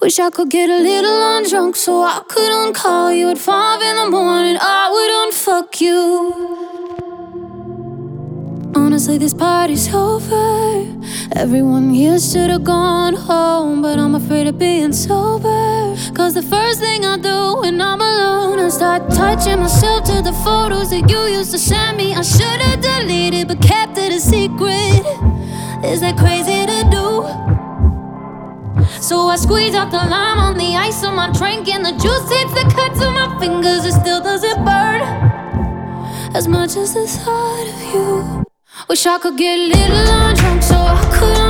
Wish I could get a little undrunk so I could uncall you at five in the morning. I would unfuck you. Honestly, this party's over. Everyone here should have gone home, but I'm afraid of being sober. Cause the first thing I do when I'm alone is start touching myself to the photos that you used to send me. I should have deleted, but kept it a secret. Is that crazy? So I squeeze out the lime on the ice on my drink, and the juice hits the cuts on my fingers. It still doesn't burn as much as the thought of you. Wish I could get a little drunk so I could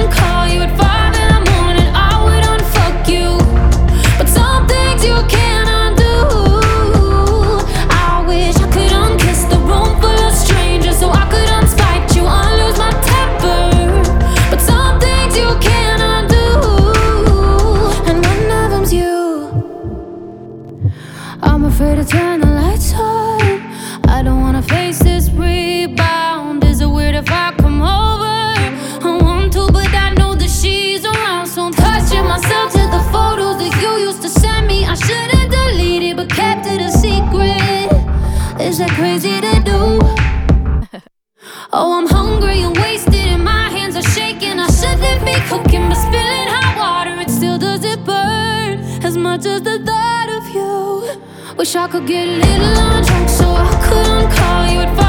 I'm afraid to turn the lights on. I don't wanna face this rebound. Is it weird if I come over? I want to, but I know that she's around. So I'm touching myself to the photos that you used to send me. I shouldn't delete it, but kept it a secret. Is that crazy to do? Oh, I'm hungry and wasted, and my hands are shaking. I shouldn't be cooking, but spilling hot water, it still doesn't burn as much as the. Wish I could get a little drunk so I couldn't call you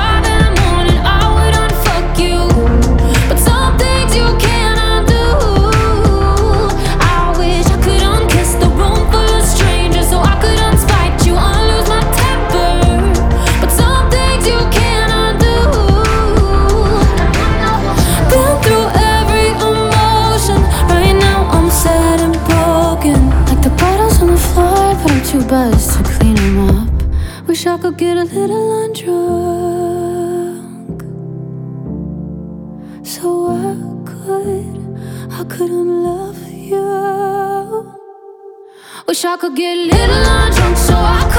buzzed to clean up. Wish I could get a little undrunk, so I could, I could unlove you. Wish I could get a little undrunk so I could